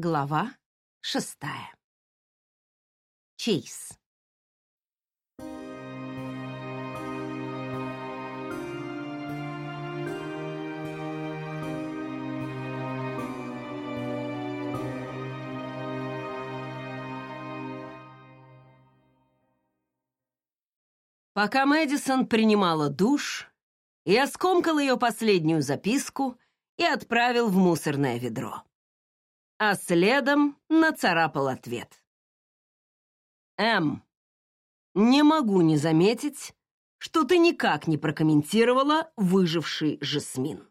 Глава шестая. Чейз. Пока Мэдисон принимала душ, я скомкал ее последнюю записку и отправил в мусорное ведро. А следом нацарапал ответ. «М, не могу не заметить, что ты никак не прокомментировала выживший Жасмин.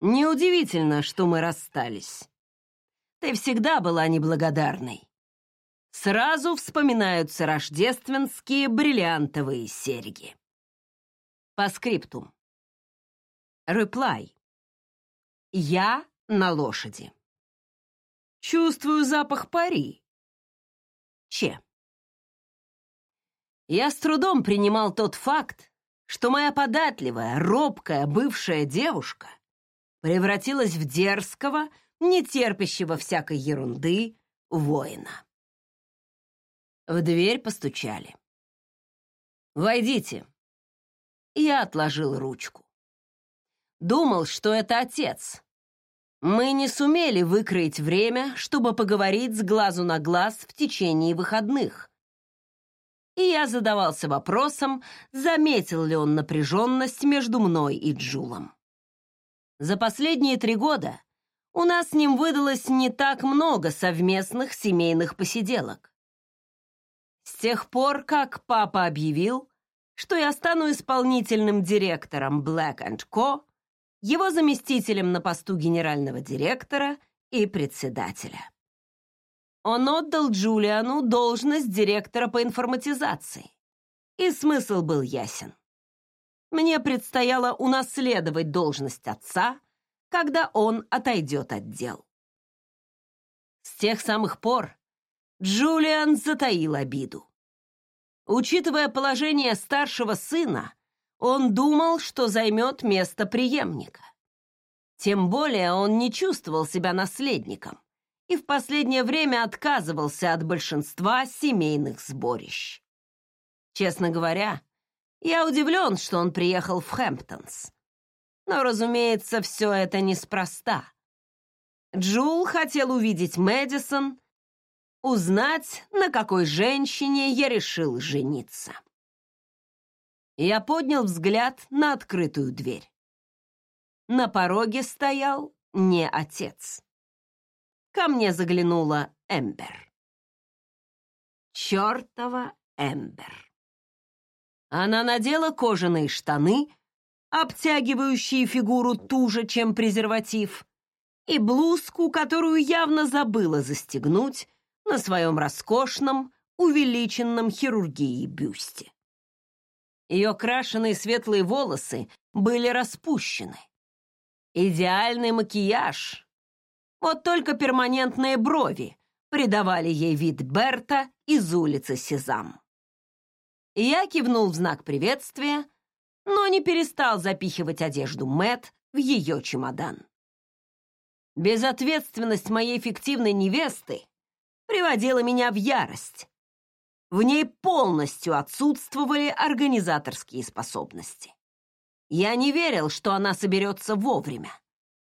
Неудивительно, что мы расстались. Ты всегда была неблагодарной сразу вспоминаются рождественские бриллиантовые серьги. По скриптум. Реплай. Я на лошади. Чувствую запах пари. Че. Я с трудом принимал тот факт, что моя податливая, робкая бывшая девушка превратилась в дерзкого, нетерпящего всякой ерунды воина. В дверь постучали. «Войдите». Я отложил ручку. Думал, что это отец. Мы не сумели выкроить время, чтобы поговорить с глазу на глаз в течение выходных. И я задавался вопросом, заметил ли он напряженность между мной и Джулом. За последние три года у нас с ним выдалось не так много совместных семейных посиделок. С тех пор, как папа объявил, что я стану исполнительным директором Black Co., его заместителем на посту генерального директора и председателя. Он отдал Джулиану должность директора по информатизации. И смысл был ясен. Мне предстояло унаследовать должность отца, когда он отойдет от дел. С тех самых пор Джулиан затаил обиду. Учитывая положение старшего сына, он думал, что займет место преемника. Тем более он не чувствовал себя наследником и в последнее время отказывался от большинства семейных сборищ. Честно говоря, я удивлен, что он приехал в Хэмптонс. Но, разумеется, все это неспроста. Джул хотел увидеть Мэдисон узнать, на какой женщине я решил жениться. Я поднял взгляд на открытую дверь. На пороге стоял не отец. Ко мне заглянула Эмбер. Чёртова Эмбер. Она надела кожаные штаны, обтягивающие фигуру туже, чем презерватив, и блузку, которую явно забыла застегнуть, на своем роскошном, увеличенном хирургией бюсте. Ее крашеные светлые волосы были распущены. Идеальный макияж. Вот только перманентные брови придавали ей вид Берта из улицы Сезам. Я кивнул в знак приветствия, но не перестал запихивать одежду Мэт в ее чемодан. Безответственность моей фиктивной невесты приводила меня в ярость. В ней полностью отсутствовали организаторские способности. Я не верил, что она соберется вовремя.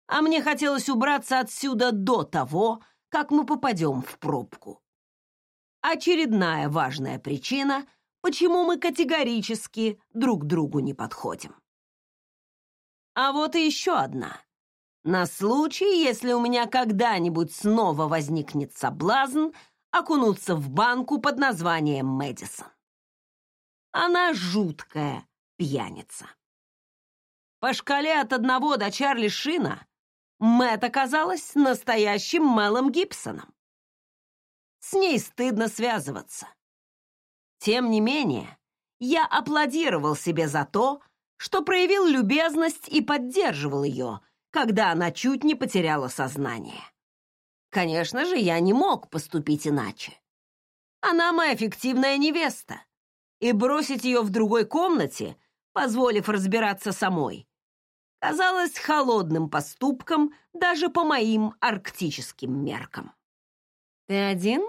А мне хотелось убраться отсюда до того, как мы попадем в пробку. Очередная важная причина, почему мы категорически друг другу не подходим. А вот и еще одна. На случай, если у меня когда-нибудь снова возникнет соблазн окунуться в банку под названием Мэдисон. Она жуткая пьяница. По шкале от одного до Чарли Шина Мэтт оказалась настоящим Мелом Гибсоном. С ней стыдно связываться. Тем не менее, я аплодировал себе за то, что проявил любезность и поддерживал ее, когда она чуть не потеряла сознание. Конечно же, я не мог поступить иначе. Она моя фиктивная невеста, и бросить ее в другой комнате, позволив разбираться самой, казалось холодным поступком даже по моим арктическим меркам. «Ты один?»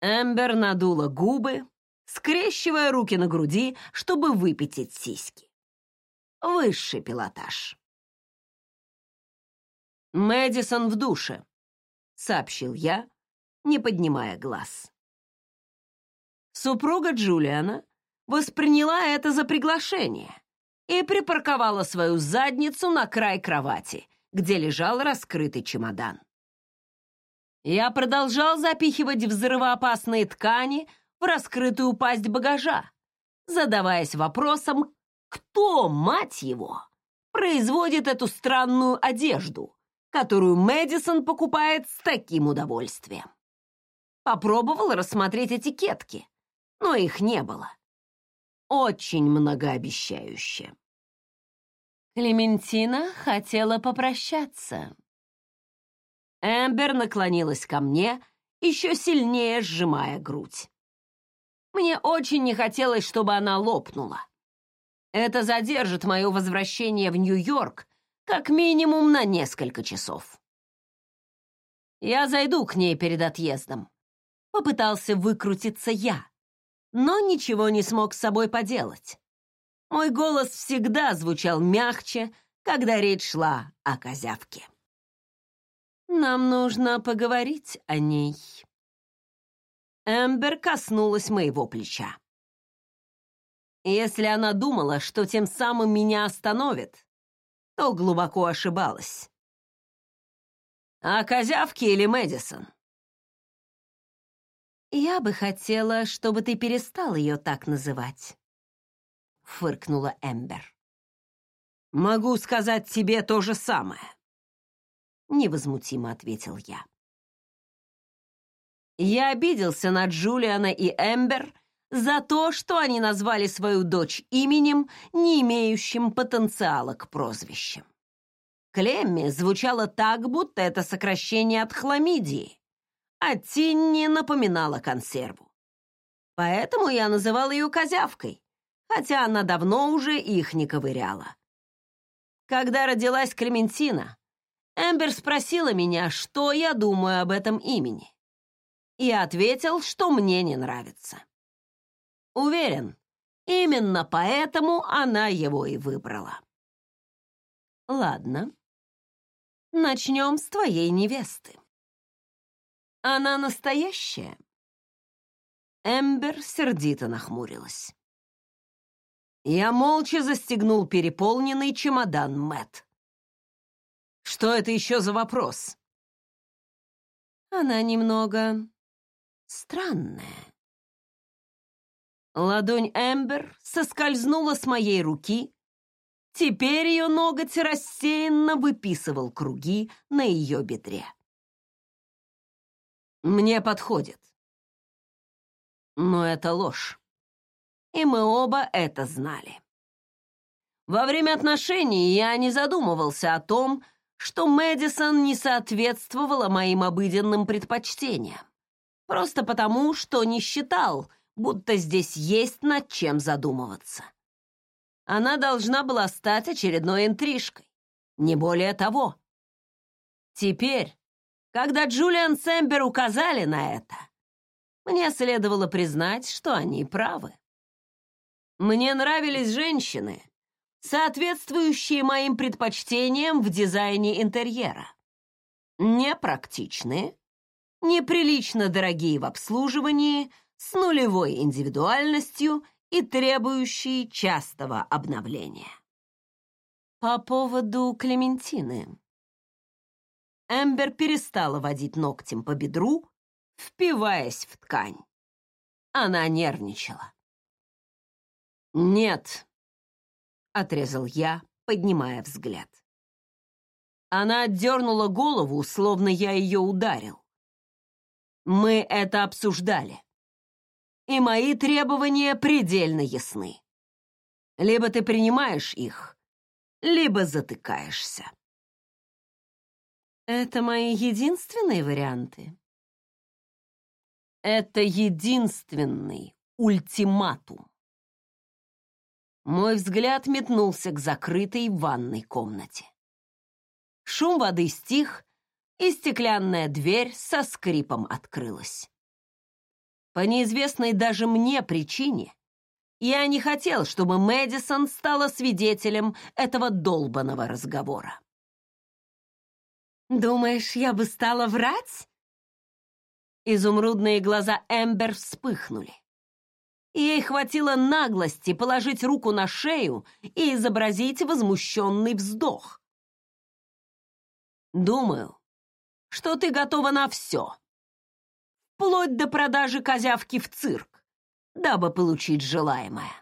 Эмбер надула губы, скрещивая руки на груди, чтобы выпятить сиськи. Высший пилотаж. «Мэдисон в душе», — сообщил я, не поднимая глаз. Супруга Джулиана восприняла это за приглашение и припарковала свою задницу на край кровати, где лежал раскрытый чемодан. Я продолжал запихивать взрывоопасные ткани в раскрытую пасть багажа, задаваясь вопросом, кто, мать его, производит эту странную одежду, которую Мэдисон покупает с таким удовольствием. Попробовал рассмотреть этикетки, но их не было. Очень многообещающе. Клементина хотела попрощаться. Эмбер наклонилась ко мне, еще сильнее сжимая грудь. Мне очень не хотелось, чтобы она лопнула. Это задержит мое возвращение в Нью-Йорк как минимум на несколько часов. Я зайду к ней перед отъездом. Попытался выкрутиться я, но ничего не смог с собой поделать. Мой голос всегда звучал мягче, когда речь шла о козявке. Нам нужно поговорить о ней. Эмбер коснулась моего плеча. Если она думала, что тем самым меня остановит, то глубоко ошибалась. А козявки или Мэдисон? Я бы хотела, чтобы ты перестал ее так называть, фыркнула Эмбер. Могу сказать тебе то же самое, невозмутимо ответил я. Я обиделся на Джулиана и Эмбер за то, что они назвали свою дочь именем, не имеющим потенциала к прозвищам. Клемми звучало так, будто это сокращение от хламидии, а Тинни напоминала консерву. Поэтому я называл ее козявкой, хотя она давно уже их не ковыряла. Когда родилась Клементина, Эмбер спросила меня, что я думаю об этом имени и ответил, что мне не нравится. Уверен, именно поэтому она его и выбрала. Ладно, начнем с твоей невесты. Она настоящая? Эмбер сердито нахмурилась. Я молча застегнул переполненный чемодан Мэт. Что это еще за вопрос? Она немного странное. Ладонь Эмбер соскользнула с моей руки. Теперь ее ноготь рассеянно выписывал круги на ее бедре. Мне подходит. Но это ложь. И мы оба это знали. Во время отношений я не задумывался о том, что Мэдисон не соответствовала моим обыденным предпочтениям. Просто потому, что не считал, будто здесь есть над чем задумываться. Она должна была стать очередной интрижкой. Не более того. Теперь, когда Джулиан Сэмбер указали на это, мне следовало признать, что они правы. Мне нравились женщины, соответствующие моим предпочтениям в дизайне интерьера. Непрактичные, неприлично дорогие в обслуживании, с нулевой индивидуальностью и требующие частого обновления. По поводу Клементины. Эмбер перестала водить ногтем по бедру, впиваясь в ткань. Она нервничала. «Нет», — отрезал я, поднимая взгляд. Она отдернула голову, словно я ее ударил. Мы это обсуждали. И мои требования предельно ясны. Либо ты принимаешь их, либо затыкаешься. Это мои единственные варианты. Это единственный ультиматум. Мой взгляд метнулся к закрытой ванной комнате. Шум воды стих, и стеклянная дверь со скрипом открылась. По неизвестной даже мне причине я не хотел, чтобы Мэдисон стала свидетелем этого долбанного разговора. «Думаешь, я бы стала врать?» Изумрудные глаза Эмбер вспыхнули. Ей хватило наглости положить руку на шею и изобразить возмущенный вздох. «Думаю, что ты готова на все, вплоть до продажи козявки в цирк, дабы получить желаемое»,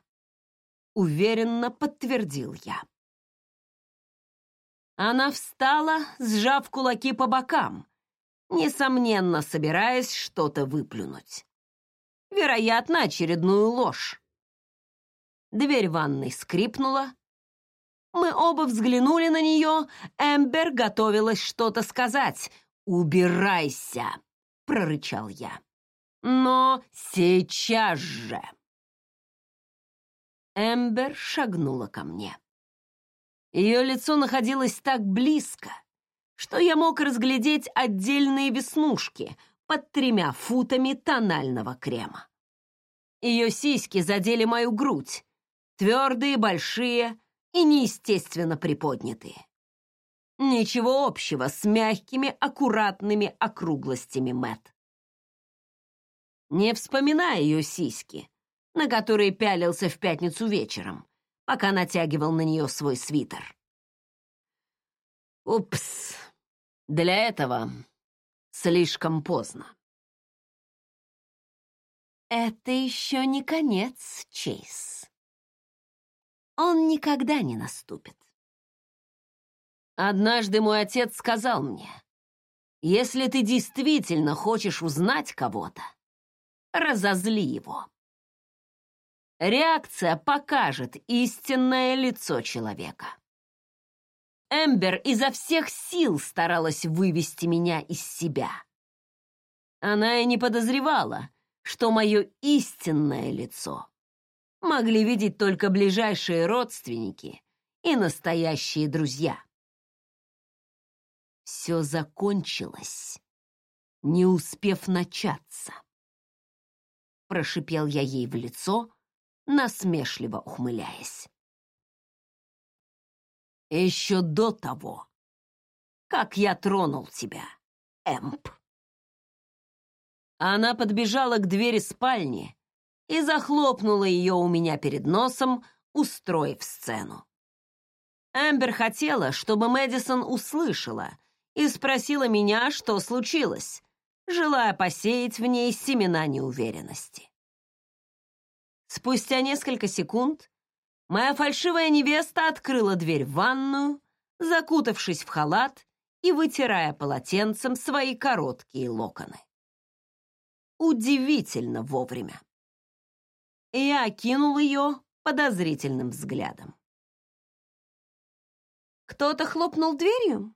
— уверенно подтвердил я. Она встала, сжав кулаки по бокам, несомненно, собираясь что-то выплюнуть. Вероятно, очередную ложь. Дверь ванной скрипнула. Мы оба взглянули на нее. Эмбер готовилась что-то сказать. «Убирайся!» — прорычал я. «Но сейчас же!» Эмбер шагнула ко мне. Ее лицо находилось так близко, что я мог разглядеть отдельные веснушки под тремя футами тонального крема. Ее сиськи задели мою грудь, твердые, большие и неестественно приподнятые. Ничего общего с мягкими, аккуратными округлостями Мэт. Не вспоминая ее сиськи, на которые пялился в пятницу вечером, пока натягивал на нее свой свитер. Упс, для этого слишком поздно. Это еще не конец, Чейз. Он никогда не наступит. Однажды мой отец сказал мне, если ты действительно хочешь узнать кого-то, разозли его. Реакция покажет истинное лицо человека. Эмбер изо всех сил старалась вывести меня из себя. Она и не подозревала, что мое истинное лицо могли видеть только ближайшие родственники и настоящие друзья. Все закончилось, не успев начаться. Прошипел я ей в лицо, насмешливо ухмыляясь еще до того, как я тронул тебя, Эмп. Она подбежала к двери спальни и захлопнула ее у меня перед носом, устроив сцену. Эмбер хотела, чтобы Мэдисон услышала и спросила меня, что случилось, желая посеять в ней семена неуверенности. Спустя несколько секунд Моя фальшивая невеста открыла дверь в ванную, закутавшись в халат и вытирая полотенцем свои короткие локоны. Удивительно вовремя. Я окинул ее подозрительным взглядом. «Кто-то хлопнул дверью?»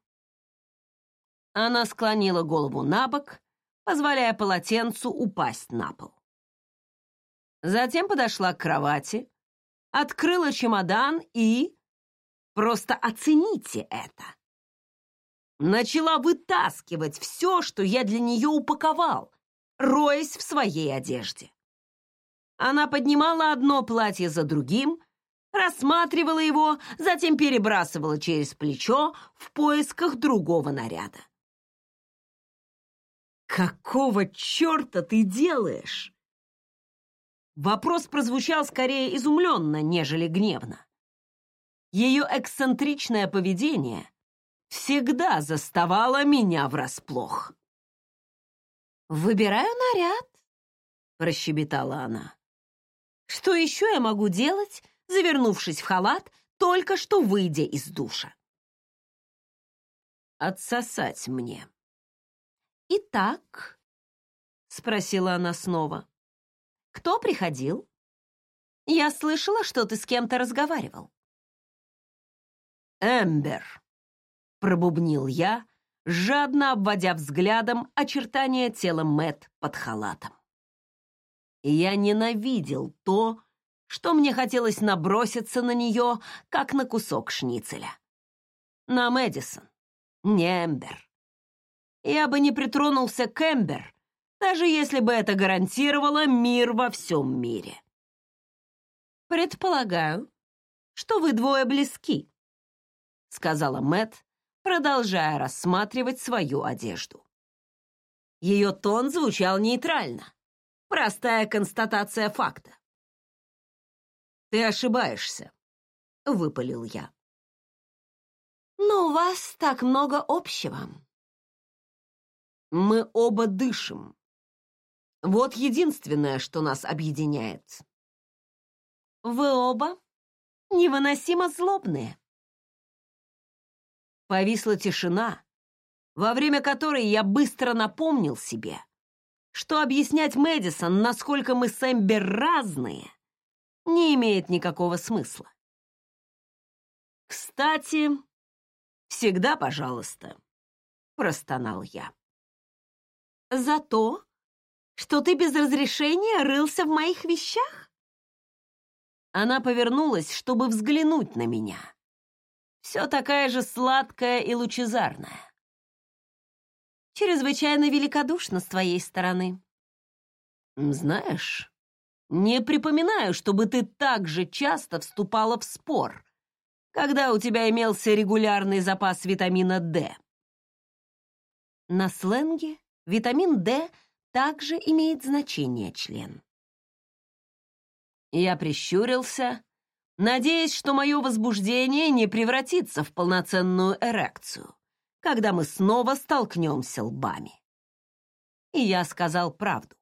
Она склонила голову на бок, позволяя полотенцу упасть на пол. Затем подошла к кровати, открыла чемодан и... Просто оцените это. Начала вытаскивать все, что я для нее упаковал, роясь в своей одежде. Она поднимала одно платье за другим, рассматривала его, затем перебрасывала через плечо в поисках другого наряда. «Какого черта ты делаешь?» Вопрос прозвучал скорее изумленно, нежели гневно. Ее эксцентричное поведение всегда заставало меня врасплох. «Выбираю наряд», — прощебетала она. «Что еще я могу делать, завернувшись в халат, только что выйдя из душа?» «Отсосать мне». «Итак», — спросила она снова, — кто приходил? Я слышала, что ты с кем-то разговаривал. Эмбер, пробубнил я, жадно обводя взглядом очертания тела Мэт под халатом. Я ненавидел то, что мне хотелось наброситься на нее, как на кусок шницеля. На Мэдисон, не Эмбер. Я бы не притронулся к Эмбер, даже если бы это гарантировало мир во всем мире. «Предполагаю, что вы двое близки», — сказала Мэт, продолжая рассматривать свою одежду. Ее тон звучал нейтрально. Простая констатация факта. «Ты ошибаешься», — выпалил я. «Но у вас так много общего». «Мы оба дышим. Вот единственное, что нас объединяет». «Вы оба невыносимо злобные». Повисла тишина, во время которой я быстро напомнил себе, что объяснять Мэдисон, насколько мы с Эмбер разные, не имеет никакого смысла. «Кстати, всегда пожалуйста», — простонал я. «За то, что ты без разрешения рылся в моих вещах?» Она повернулась, чтобы взглянуть на меня. Все такая же сладкая и лучезарная. Чрезвычайно великодушно с твоей стороны. Знаешь, не припоминаю, чтобы ты так же часто вступала в спор, когда у тебя имелся регулярный запас витамина D. На сленге витамин D также имеет значение член. Я прищурился, надеясь, что мое возбуждение не превратится в полноценную эрекцию, когда мы снова столкнемся лбами. И я сказал правду.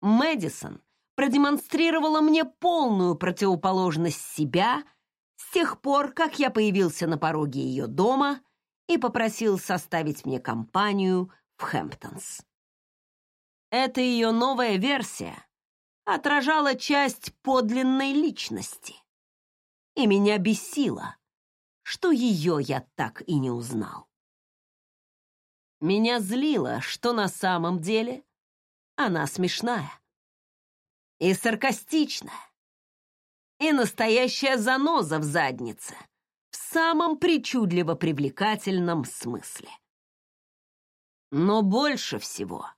Мэдисон продемонстрировала мне полную противоположность себя с тех пор, как я появился на пороге ее дома и попросил составить мне компанию в Хэмптонс. Это ее новая версия отражала часть подлинной личности. И меня бесило, что ее я так и не узнал. Меня злило, что на самом деле она смешная и саркастичная, и настоящая заноза в заднице в самом причудливо привлекательном смысле. Но больше всего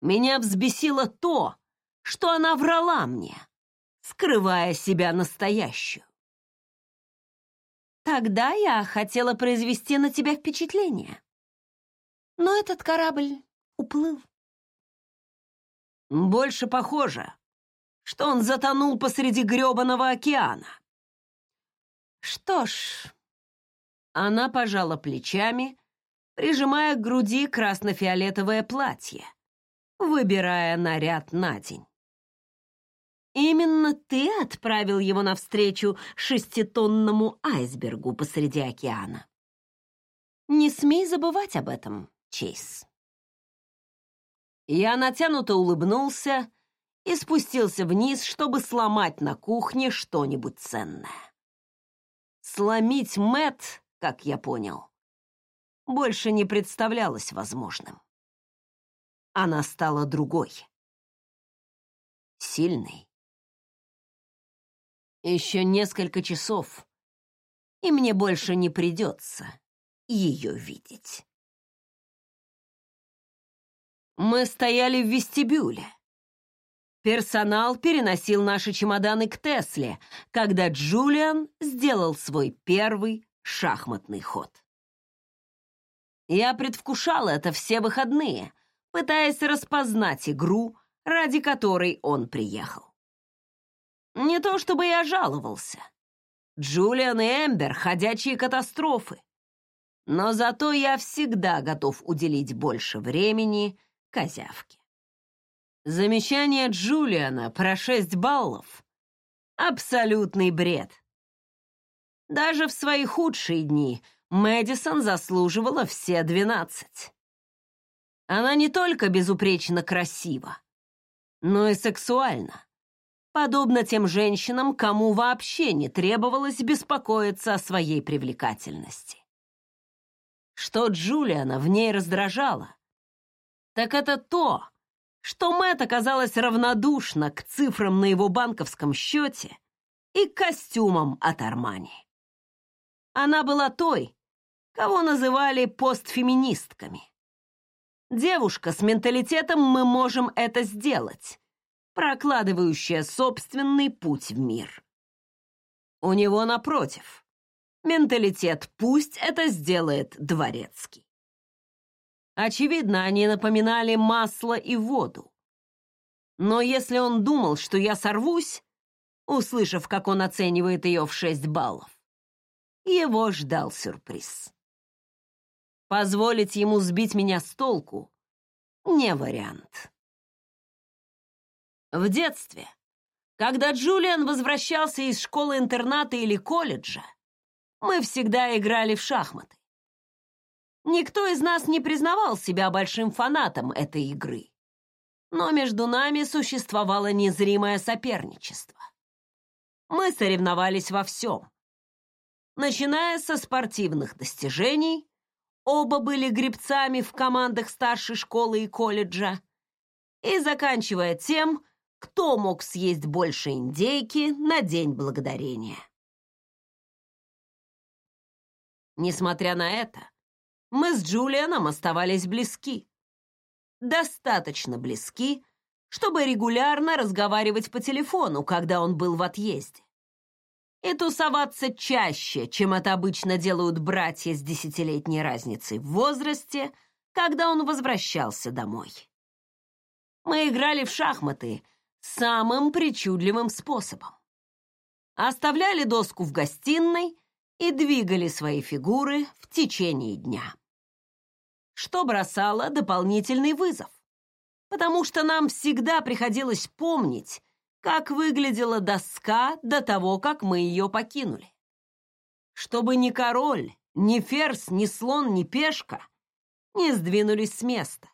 меня взбесило то, что она врала мне, скрывая себя настоящую. Тогда я хотела произвести на тебя впечатление. Но этот корабль уплыл. Больше похоже, что он затонул посреди грёбаного океана. Что ж, она пожала плечами, прижимая к груди красно-фиолетовое платье, выбирая наряд на день. Именно ты отправил его навстречу шеститонному айсбергу посреди океана. Не смей забывать об этом, Чейз. Я натянуто улыбнулся и спустился вниз, чтобы сломать на кухне что-нибудь ценное. Сломить Мэт, как я понял, больше не представлялось возможным. Она стала другой. Сильной. Еще несколько часов, и мне больше не придется ее видеть. Мы стояли в вестибюле. Персонал переносил наши чемоданы к Тесле, когда Джулиан сделал свой первый шахматный ход. Я предвкушал это все выходные, пытаясь распознать игру, ради которой он приехал. Не то чтобы я жаловался. Джулиан и Эмбер — ходячие катастрофы. Но зато я всегда готов уделить больше времени козявке. Замечание Джулиана про шесть баллов — абсолютный бред. Даже в свои худшие дни Мэдисон заслуживала все двенадцать. Она не только безупречно красива, но и сексуальна, подобно тем женщинам, кому вообще не требовалось беспокоиться о своей привлекательности. Что Джулиана в ней раздражало, так это то, что Мэтт оказалась равнодушна к цифрам на его банковском счете и к костюмам от Армани. Она была той, кого называли постфеминистками. Девушка с менталитетом «мы можем это сделать», прокладывающая собственный путь в мир. У него, напротив, менталитет «пусть это сделает дворецкий». Очевидно, они напоминали масло и воду. Но если он думал, что я сорвусь, услышав, как он оценивает ее в шесть баллов, его ждал сюрприз. Позволить ему сбить меня с толку — не вариант. В детстве, когда Джулиан возвращался из школы-интерната или колледжа, мы всегда играли в шахматы. Никто из нас не признавал себя большим фанатом этой игры. Но между нами существовало незримое соперничество. Мы соревновались во всем. Начиная со спортивных достижений Оба были гребцами в командах старшей школы и колледжа. И заканчивая тем, кто мог съесть больше индейки на День Благодарения. Несмотря на это, мы с Джулианом оставались близки. Достаточно близки, чтобы регулярно разговаривать по телефону, когда он был в отъезде и тусоваться чаще, чем это обычно делают братья с десятилетней разницей в возрасте, когда он возвращался домой. Мы играли в шахматы самым причудливым способом. Оставляли доску в гостиной и двигали свои фигуры в течение дня. Что бросало дополнительный вызов, потому что нам всегда приходилось помнить, как выглядела доска до того, как мы ее покинули. Чтобы ни король, ни ферзь, ни слон, ни пешка не сдвинулись с места.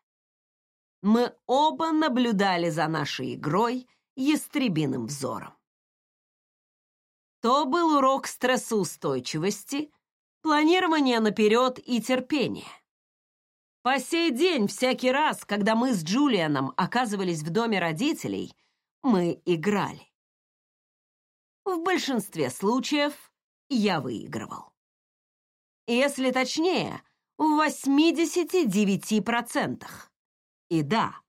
Мы оба наблюдали за нашей игрой ястребиным взором. То был урок стрессоустойчивости, планирования наперед и терпения. По сей день, всякий раз, когда мы с Джулианом оказывались в доме родителей, мы играли. В большинстве случаев я выигрывал. Если точнее, в 89%. И да,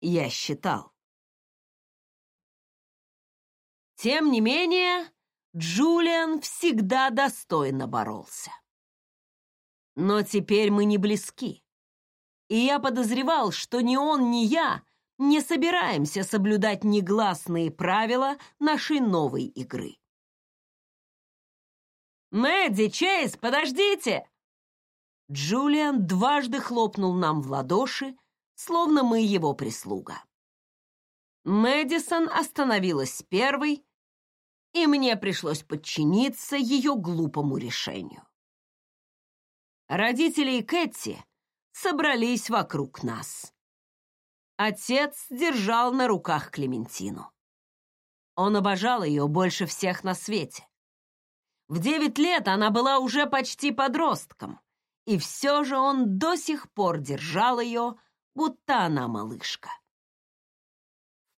я считал. Тем не менее, Джулиан всегда достойно боролся. Но теперь мы не близки. И я подозревал, что ни он, ни я не собираемся соблюдать негласные правила нашей новой игры. «Мэдди, Чейз, подождите!» Джулиан дважды хлопнул нам в ладоши, словно мы его прислуга. Мэдисон остановилась первой, и мне пришлось подчиниться ее глупому решению. Родители и Кэти собрались вокруг нас. Отец держал на руках Клементину. Он обожал ее больше всех на свете. В девять лет она была уже почти подростком, и все же он до сих пор держал ее, будто она малышка.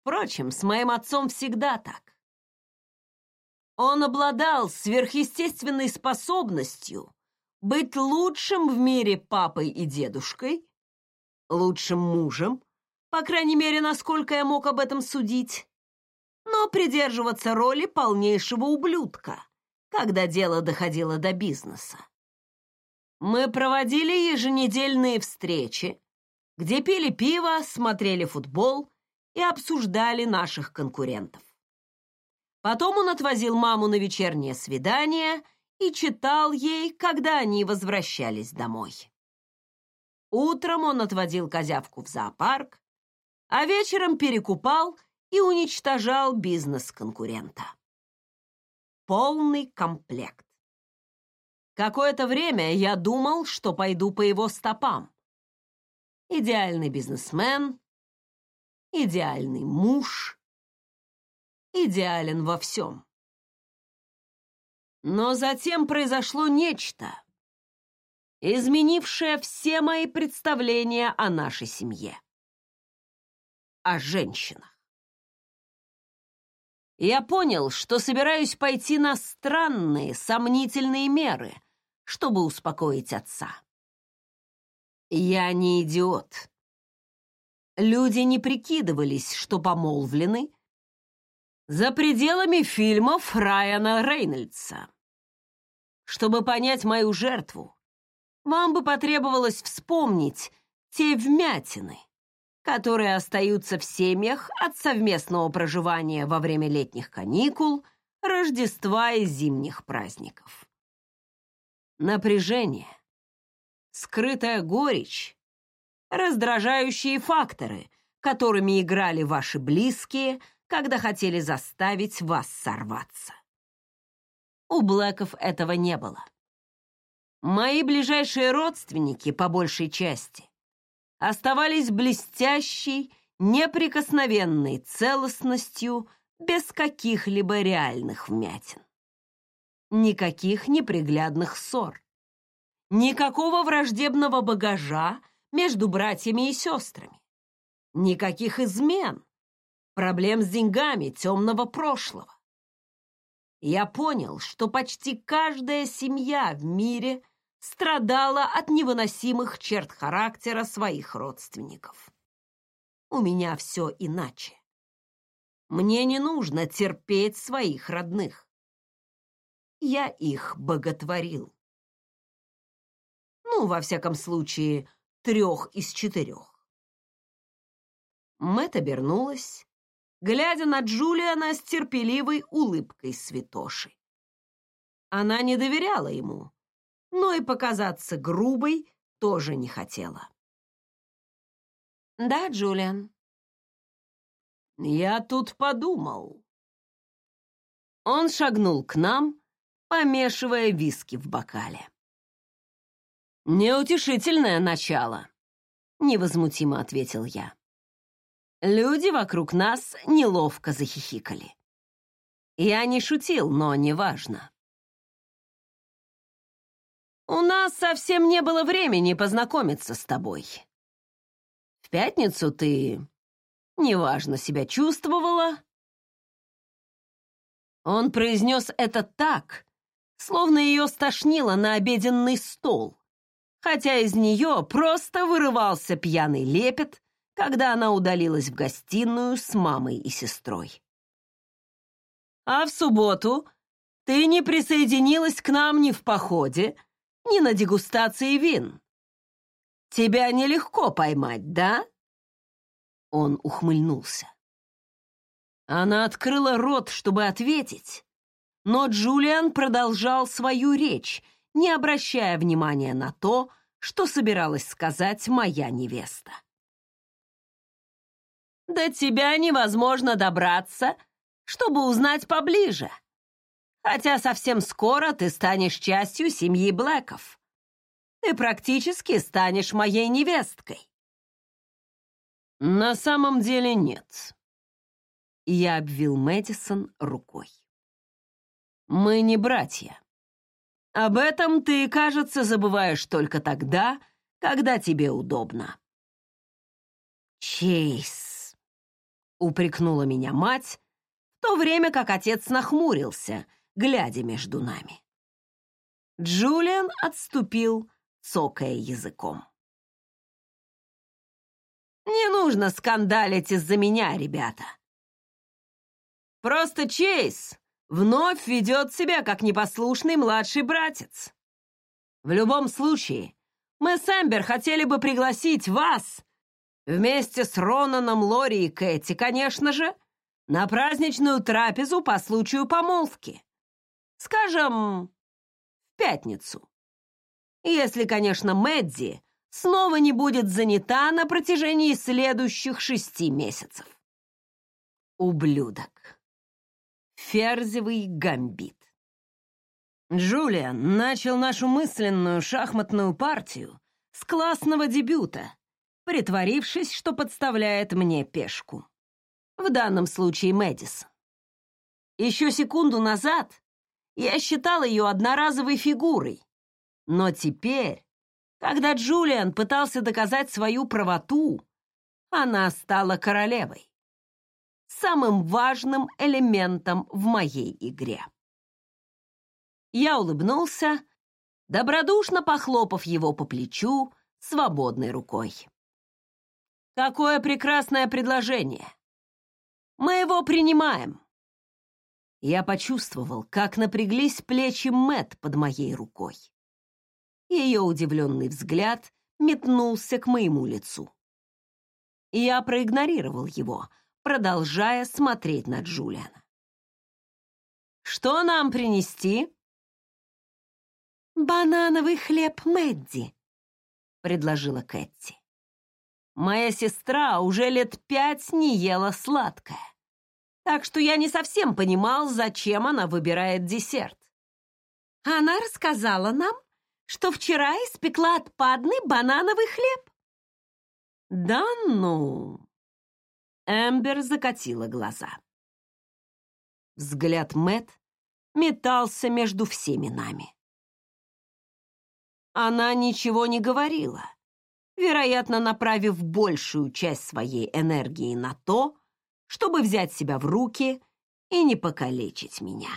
Впрочем, с моим отцом всегда так. Он обладал сверхъестественной способностью быть лучшим в мире папой и дедушкой, лучшим мужем, по крайней мере, насколько я мог об этом судить, но придерживаться роли полнейшего ублюдка, когда дело доходило до бизнеса. Мы проводили еженедельные встречи, где пили пиво, смотрели футбол и обсуждали наших конкурентов. Потом он отвозил маму на вечернее свидание и читал ей, когда они возвращались домой. Утром он отводил козявку в зоопарк, а вечером перекупал и уничтожал бизнес конкурента. Полный комплект. Какое-то время я думал, что пойду по его стопам. Идеальный бизнесмен, идеальный муж, идеален во всем. Но затем произошло нечто, изменившее все мои представления о нашей семье. О женщинах. Я понял, что собираюсь пойти на странные, сомнительные меры, чтобы успокоить отца. Я не идиот. Люди не прикидывались, что помолвлены за пределами фильмов Райана Рейнольдса. Чтобы понять мою жертву, вам бы потребовалось вспомнить те вмятины, которые остаются в семьях от совместного проживания во время летних каникул, Рождества и зимних праздников. Напряжение, скрытая горечь, раздражающие факторы, которыми играли ваши близкие, когда хотели заставить вас сорваться. У Блэков этого не было. Мои ближайшие родственники, по большей части, оставались блестящей, неприкосновенной целостностью без каких-либо реальных вмятин. Никаких неприглядных ссор. Никакого враждебного багажа между братьями и сестрами. Никаких измен, проблем с деньгами, темного прошлого я понял, что почти каждая семья в мире страдала от невыносимых черт характера своих родственников. У меня все иначе. Мне не нужно терпеть своих родных. Я их боготворил. Ну, во всяком случае, трех из четырех. Мэтт обернулась глядя на Джулиана с терпеливой улыбкой святоши. Она не доверяла ему, но и показаться грубой тоже не хотела. «Да, Джулиан?» «Я тут подумал». Он шагнул к нам, помешивая виски в бокале. «Неутешительное начало», — невозмутимо ответил я. Люди вокруг нас неловко захихикали. Я не шутил, но неважно. У нас совсем не было времени познакомиться с тобой. В пятницу ты неважно себя чувствовала. Он произнес это так, словно ее стошнило на обеденный стол, хотя из нее просто вырывался пьяный лепет, когда она удалилась в гостиную с мамой и сестрой. «А в субботу ты не присоединилась к нам ни в походе, ни на дегустации вин. Тебя нелегко поймать, да?» Он ухмыльнулся. Она открыла рот, чтобы ответить, но Джулиан продолжал свою речь, не обращая внимания на то, что собиралась сказать моя невеста. До тебя невозможно добраться, чтобы узнать поближе. Хотя совсем скоро ты станешь частью семьи Блэков. Ты практически станешь моей невесткой. На самом деле нет. Я обвил Мэдисон рукой. Мы не братья. Об этом ты, кажется, забываешь только тогда, когда тебе удобно. Чейз упрекнула меня мать, в то время как отец нахмурился, глядя между нами. Джулиан отступил, цокая языком. «Не нужно скандалить из-за меня, ребята. Просто Чейз вновь ведет себя как непослушный младший братец. В любом случае, мы с Эмбер хотели бы пригласить вас Вместе с Ронаном, Лори и Кэти, конечно же, на праздничную трапезу по случаю помолвки. Скажем, в пятницу. Если, конечно, Мэдди снова не будет занята на протяжении следующих шести месяцев. Ублюдок. Ферзевый гамбит. Джулиан начал нашу мысленную шахматную партию с классного дебюта, притворившись, что подставляет мне пешку. В данном случае Мэдисон. Еще секунду назад я считал ее одноразовой фигурой, но теперь, когда Джулиан пытался доказать свою правоту, она стала королевой, самым важным элементом в моей игре. Я улыбнулся, добродушно похлопав его по плечу свободной рукой. «Какое прекрасное предложение! Мы его принимаем!» Я почувствовал, как напряглись плечи Мэт под моей рукой. Ее удивленный взгляд метнулся к моему лицу. Я проигнорировал его, продолжая смотреть на Джулиана. «Что нам принести?» «Банановый хлеб Мэдди», — предложила Кэти. «Моя сестра уже лет пять не ела сладкое, так что я не совсем понимал, зачем она выбирает десерт. Она рассказала нам, что вчера испекла отпадный банановый хлеб. Да ну. Эмбер закатила глаза. Взгляд Мэт метался между всеми нами. Она ничего не говорила, вероятно, направив большую часть своей энергии на то, чтобы взять себя в руки и не покалечить меня.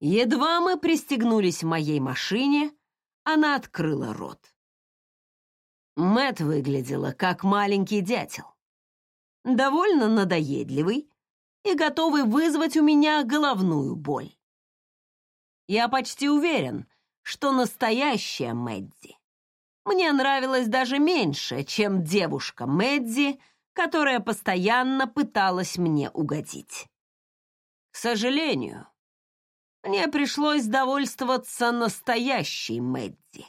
Едва мы пристегнулись в моей машине, она открыла рот. Мэт выглядела как маленький дятел. Довольно надоедливый и готовый вызвать у меня головную боль. Я почти уверен, что настоящая Мэдди мне нравилась даже меньше, чем девушка Мэдди, которая постоянно пыталась мне угодить. К сожалению, мне пришлось довольствоваться настоящей Мэдди.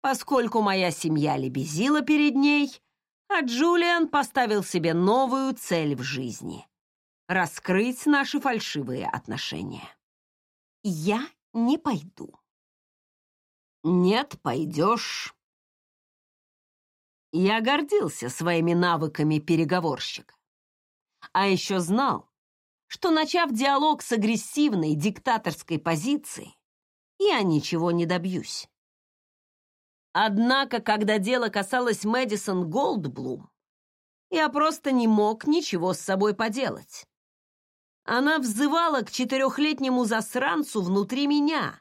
Поскольку моя семья лебезила перед ней, а Джулиан поставил себе новую цель в жизни — раскрыть наши фальшивые отношения. Я не пойду. Нет, пойдешь. Я гордился своими навыками переговорщика. А еще знал, что, начав диалог с агрессивной диктаторской позиции, я ничего не добьюсь. Однако, когда дело касалось Мэдисон Голдблум, я просто не мог ничего с собой поделать. Она взывала к четырехлетнему засранцу внутри меня,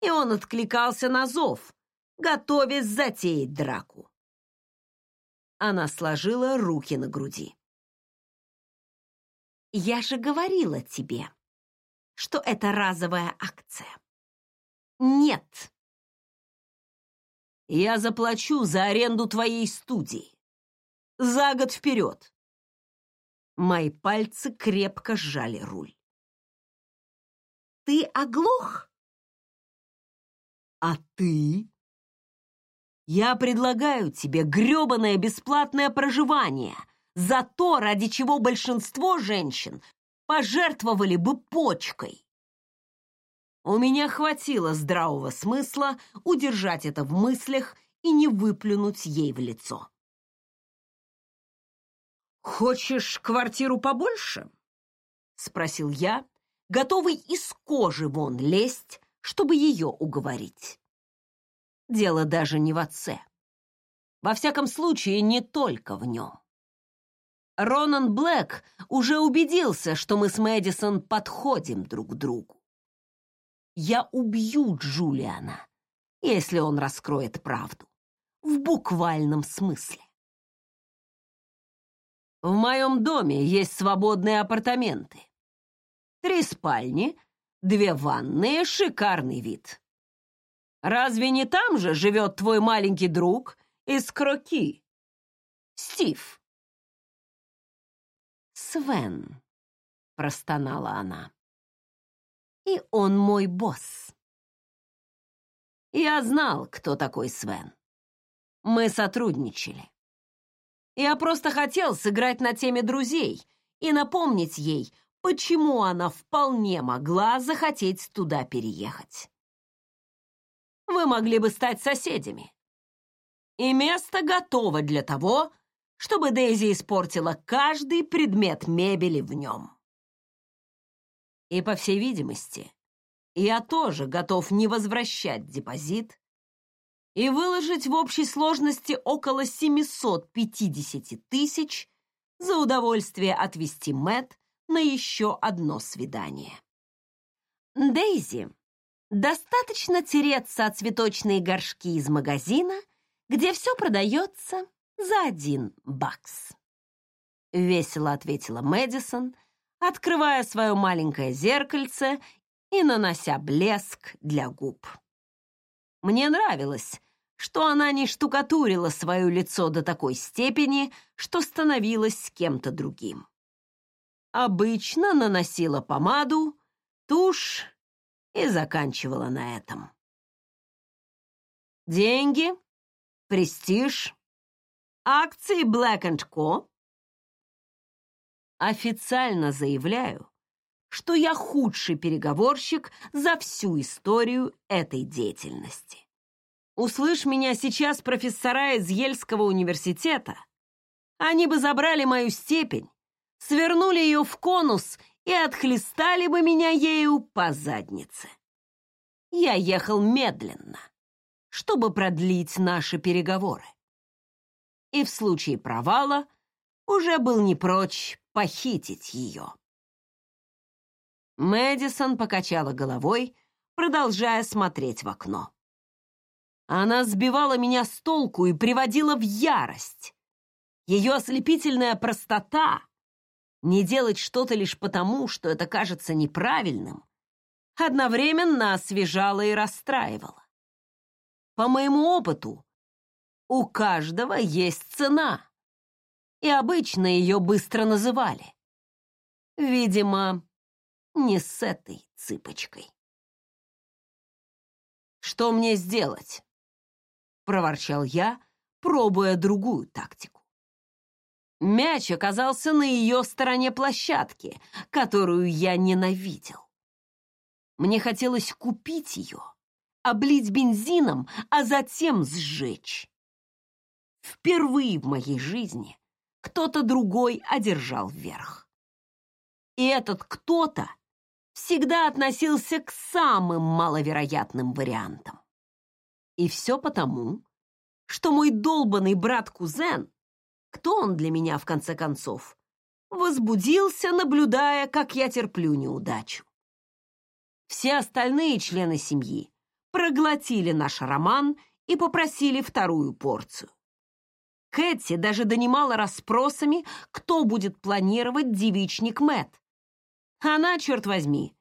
и он откликался на зов, готовясь затеять драку. Она сложила руки на груди. Я же говорила тебе, что это разовая акция. Нет. Я заплачу за аренду твоей студии. За год вперед. Мои пальцы крепко сжали руль. Ты оглох? А ты? Я предлагаю тебе грёбаное бесплатное проживание — за то, ради чего большинство женщин пожертвовали бы почкой. У меня хватило здравого смысла удержать это в мыслях и не выплюнуть ей в лицо. «Хочешь квартиру побольше?» — спросил я, готовый из кожи вон лезть, чтобы ее уговорить. Дело даже не в отце. Во всяком случае, не только в нем. Ронан Блэк уже убедился, что мы с Мэдисон подходим друг к другу. Я убью Джулиана, если он раскроет правду. В буквальном смысле. В моем доме есть свободные апартаменты. Три спальни, две ванные, шикарный вид. Разве не там же живет твой маленький друг из Кроки? Стив. Свен, простонала она. И он мой босс. Я знал, кто такой Свен. Мы сотрудничали. Я просто хотел сыграть на теме друзей и напомнить ей, почему она вполне могла захотеть туда переехать. Вы могли бы стать соседями. И место готово для того, чтобы Дейзи испортила каждый предмет мебели в нем. И, по всей видимости, я тоже готов не возвращать депозит, и выложить в общей сложности около 750 тысяч за удовольствие отвезти Мэт на еще одно свидание. Дейзи, достаточно тереться о цветочные горшки из магазина, где все продается за один бакс. Весело ответила Мэдисон, открывая свое маленькое зеркальце и нанося блеск для губ. Мне нравилось, что она не штукатурила свое лицо до такой степени, что становилась с кем-то другим. Обычно наносила помаду, тушь и заканчивала на этом. Деньги, престиж, акции Black Co. Официально заявляю, что я худший переговорщик за всю историю этой деятельности. Услышь меня сейчас профессора из Ельского университета, они бы забрали мою степень, свернули ее в конус и отхлестали бы меня ею по заднице. Я ехал медленно, чтобы продлить наши переговоры. И в случае провала уже был не прочь похитить ее. Мэдисон покачала головой, продолжая смотреть в окно. Она сбивала меня с толку и приводила в ярость. Ее ослепительная простота, не делать что-то лишь потому, что это кажется неправильным, одновременно освежала и расстраивала. По моему опыту, у каждого есть цена, и обычно ее быстро называли. Видимо, не с этой цыпочкой. Что мне сделать? проворчал я, пробуя другую тактику. Мяч оказался на ее стороне площадки, которую я ненавидел. Мне хотелось купить ее, облить бензином, а затем сжечь. Впервые в моей жизни кто-то другой одержал верх. И этот кто-то всегда относился к самым маловероятным вариантам. И все потому, что мой долбанный брат-кузен, кто он для меня в конце концов, возбудился, наблюдая, как я терплю неудачу. Все остальные члены семьи проглотили наш роман и попросили вторую порцию. Кэти даже донимала расспросами, кто будет планировать девичник Мэт. Она, черт возьми,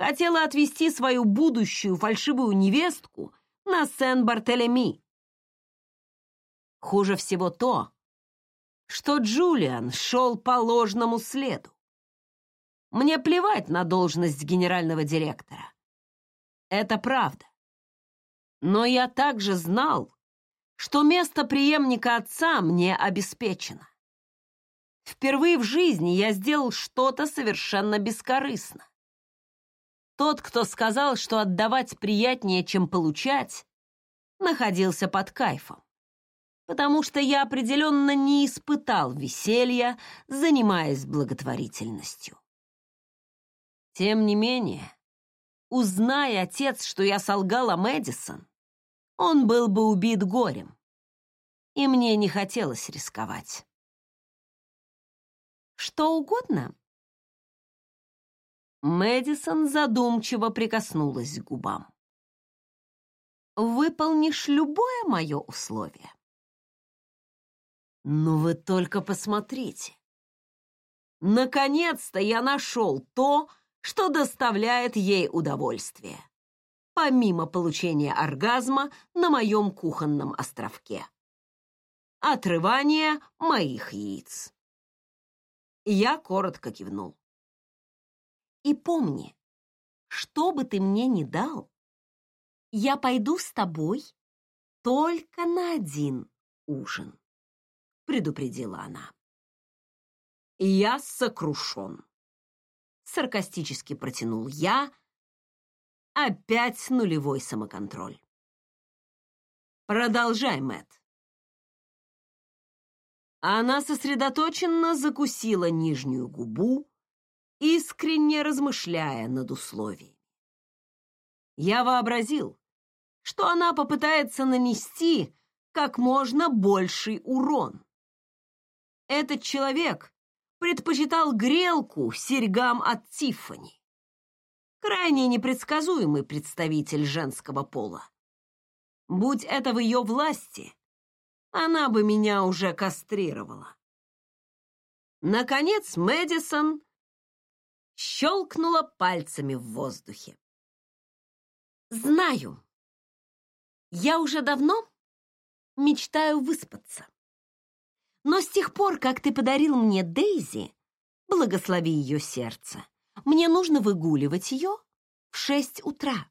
хотела отвезти свою будущую фальшивую невестку на Сен-Бартелеми. Хуже всего то, что Джулиан шел по ложному следу. Мне плевать на должность генерального директора. Это правда. Но я также знал, что место преемника отца мне обеспечено. Впервые в жизни я сделал что-то совершенно бескорыстно. Тот, кто сказал, что отдавать приятнее, чем получать, находился под кайфом. Потому что я определенно не испытал веселья, занимаясь благотворительностью. Тем не менее, узная отец, что я солгала Мэдисон, он был бы убит горем. И мне не хотелось рисковать. «Что угодно?» Мэдисон задумчиво прикоснулась к губам. «Выполнишь любое мое условие?» «Ну вы только посмотрите! Наконец-то я нашел то, что доставляет ей удовольствие, помимо получения оргазма на моем кухонном островке. Отрывание моих яиц». Я коротко кивнул. И помни, что бы ты мне ни дал, я пойду с тобой только на один ужин, предупредила она. Я сокрушен. Саркастически протянул я. Опять нулевой самоконтроль. Продолжай, Мэт. Она сосредоточенно закусила нижнюю губу, искренне размышляя над условиями. Я вообразил, что она попытается нанести как можно больший урон. Этот человек предпочитал грелку серьгам от Тиффани. Крайне непредсказуемый представитель женского пола. Будь это в ее власти, она бы меня уже кастрировала. Наконец Мэдисон щелкнула пальцами в воздухе. «Знаю. Я уже давно мечтаю выспаться. Но с тех пор, как ты подарил мне Дейзи, благослови ее сердце, мне нужно выгуливать ее в шесть утра.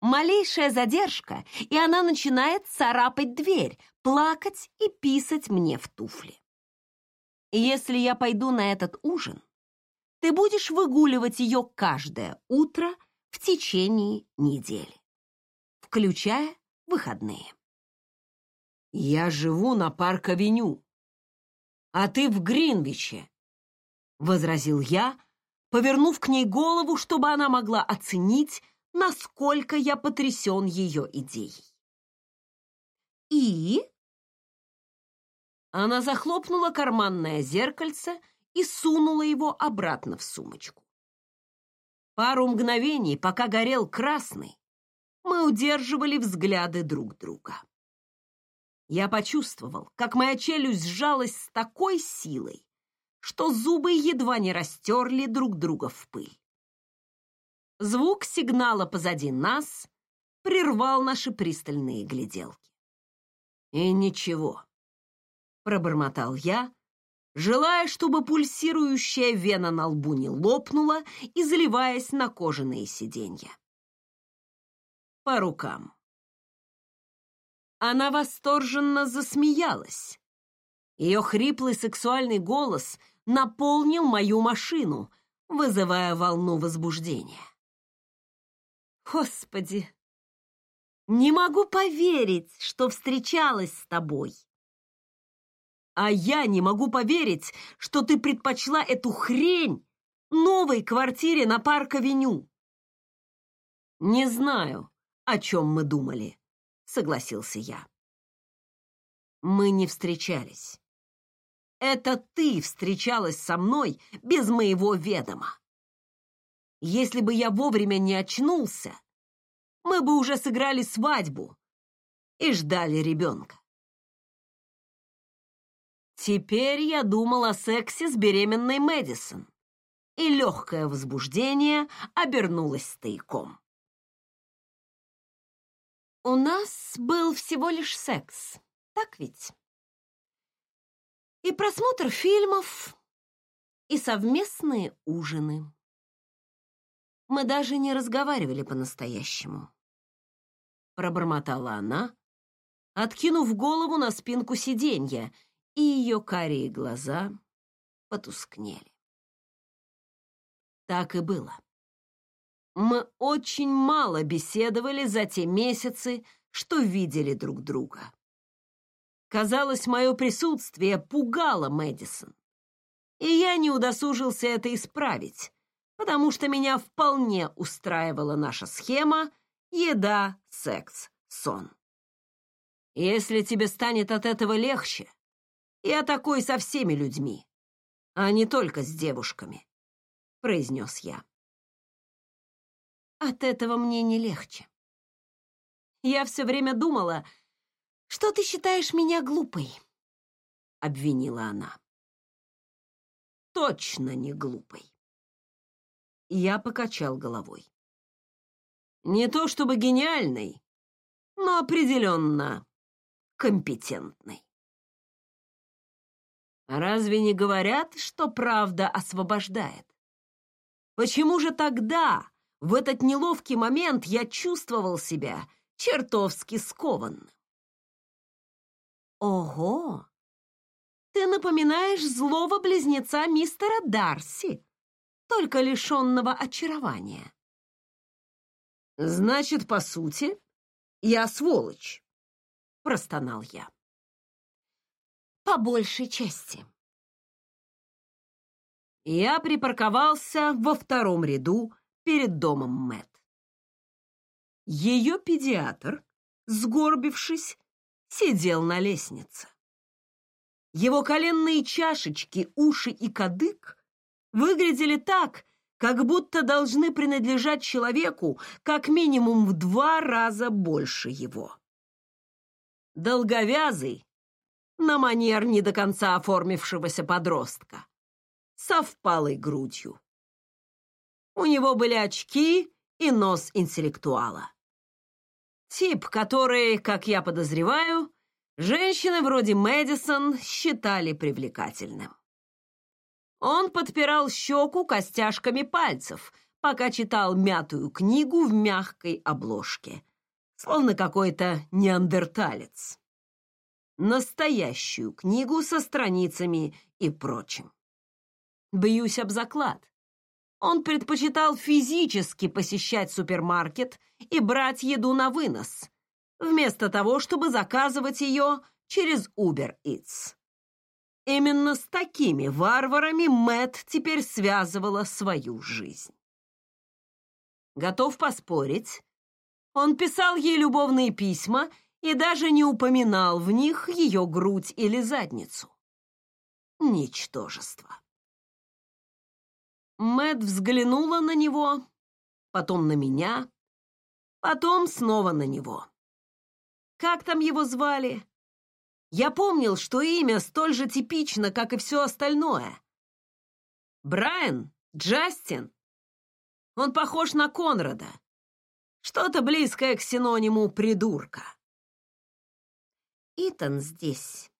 Малейшая задержка, и она начинает царапать дверь, плакать и писать мне в туфли. Если я пойду на этот ужин, ты будешь выгуливать ее каждое утро в течение недели, включая выходные. Я живу на парк-авеню, а ты в Гринвиче, возразил я, повернув к ней голову, чтобы она могла оценить, насколько я потрясен ее идеей. И она захлопнула карманное зеркальце и сунула его обратно в сумочку. Пару мгновений, пока горел красный, мы удерживали взгляды друг друга. Я почувствовал, как моя челюсть сжалась с такой силой, что зубы едва не растерли друг друга в пыль. Звук сигнала позади нас прервал наши пристальные гляделки. И ничего, пробормотал я, желая, чтобы пульсирующая вена на лбу не лопнула, изливаясь на кожаные сиденья. По рукам. Она восторженно засмеялась. Ее хриплый сексуальный голос наполнил мою машину, вызывая волну возбуждения. Господи, не могу поверить, что встречалась с тобой. А я не могу поверить, что ты предпочла эту хрень новой квартире на Парк-авеню. Не знаю, о чем мы думали, согласился я. Мы не встречались. Это ты встречалась со мной без моего ведома. Если бы я вовремя не очнулся, мы бы уже сыграли свадьбу и ждали ребенка. Теперь я думал о сексе с беременной Мэдисон, и легкое возбуждение обернулось стояком. У нас был всего лишь секс, так ведь? И просмотр фильмов, и совместные ужины. Мы даже не разговаривали по-настоящему. Пробормотала она, откинув голову на спинку сиденья и ее карие глаза потускнели. Так и было. Мы очень мало беседовали за те месяцы, что видели друг друга. Казалось, мое присутствие пугало Мэдисон, и я не удосужился это исправить, потому что меня вполне устраивала наша схема еда, секс, сон. Если тебе станет от этого легче, я такой со всеми людьми, а не только с девушками, произнес я. От этого мне не легче. Я все время думала, что ты считаешь меня глупой, обвинила она. Точно не глупой. Я покачал головой. Не то чтобы гениальный, но определенно компетентный. Разве не говорят, что правда освобождает? Почему же тогда, в этот неловкий момент, я чувствовал себя чертовски скованным? Ого! Ты напоминаешь злого близнеца мистера Дарси, только лишенного очарования. Значит, по сути, я сволочь, простонал я. По большей части. Я припарковался во втором ряду перед домом Мэт. Ее педиатр, сгорбившись, сидел на лестнице. Его коленные чашечки, уши и кадык выглядели так, как будто должны принадлежать человеку как минимум в два раза больше его. Долговязый, на манер не до конца оформившегося подростка, со впалой грудью. У него были очки и нос интеллектуала. Тип, который, как я подозреваю, женщины вроде Мэдисон считали привлекательным. Он подпирал щеку костяшками пальцев, пока читал мятую книгу в мягкой обложке, словно какой-то неандерталец. Настоящую книгу со страницами и прочим. Бьюсь об заклад. Он предпочитал физически посещать супермаркет и брать еду на вынос, вместо того, чтобы заказывать ее через Uber Eats. Именно с такими варварами Мэт теперь связывала свою жизнь. Готов поспорить, он писал ей любовные письма и даже не упоминал в них ее грудь или задницу. Ничтожество. Мэт взглянула на него, потом на меня, потом снова на него. Как там его звали? Я помнил, что имя столь же типично, как и все остальное. Брайан? Джастин? Он похож на Конрада. Что-то близкое к синониму «придурка». «Итан здесь»,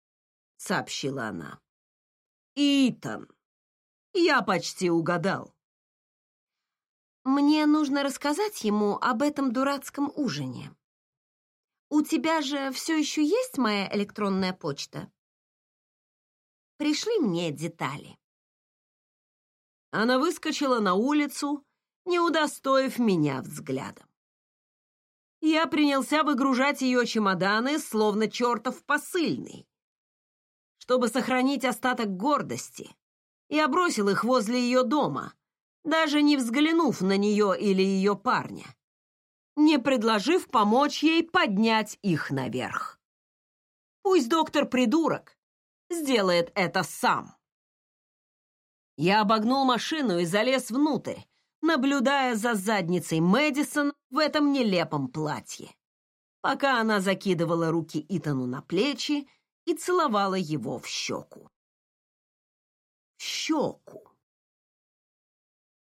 — сообщила она. «Итан», я почти угадал. Мне нужно рассказать ему об этом дурацком ужине. У тебя же все еще есть моя электронная почта? Пришли мне детали. Она выскочила на улицу, не удостоив меня взглядом. Я принялся выгружать ее чемоданы, словно чертов посыльный. Чтобы сохранить остаток гордости, я бросил их возле ее дома, даже не взглянув на нее или ее парня, не предложив помочь ей поднять их наверх. Пусть доктор-придурок сделает это сам. Я обогнул машину и залез внутрь, наблюдая за задницей Мэдисон в этом нелепом платье, пока она закидывала руки Итану на плечи и целовала его в щеку щеку.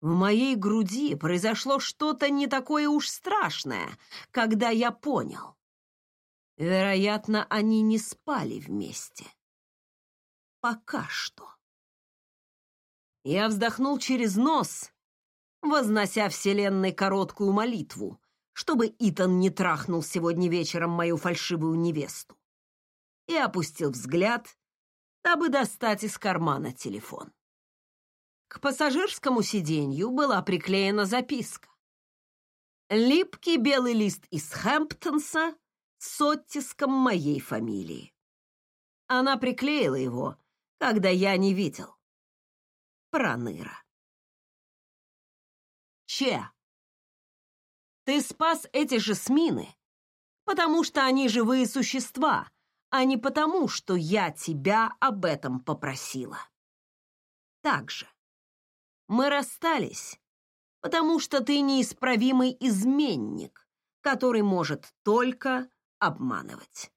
В моей груди произошло что-то не такое уж страшное, когда я понял. Вероятно, они не спали вместе. Пока что. Я вздохнул через нос, вознося Вселенной короткую молитву, чтобы Итан не трахнул сегодня вечером мою фальшивую невесту, и опустил взгляд дабы достать из кармана телефон. К пассажирскому сиденью была приклеена записка. Липкий белый лист из Хэмптонса с оттиском моей фамилии. Она приклеила его, когда я не видел. Проныра. Че, ты спас эти жасмины, потому что они живые существа, а не потому, что я тебя об этом попросила. Так же. Мы расстались, потому что ты неисправимый изменник, который может только обманывать.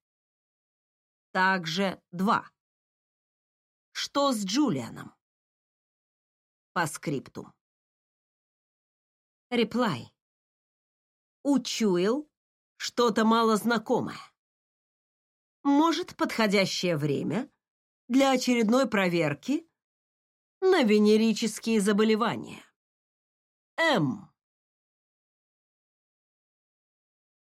Также два. Что с Джулианом? По скриптум. Реплай. Учуял что-то малознакомое. Может, подходящее время для очередной проверки на венерические заболевания. М.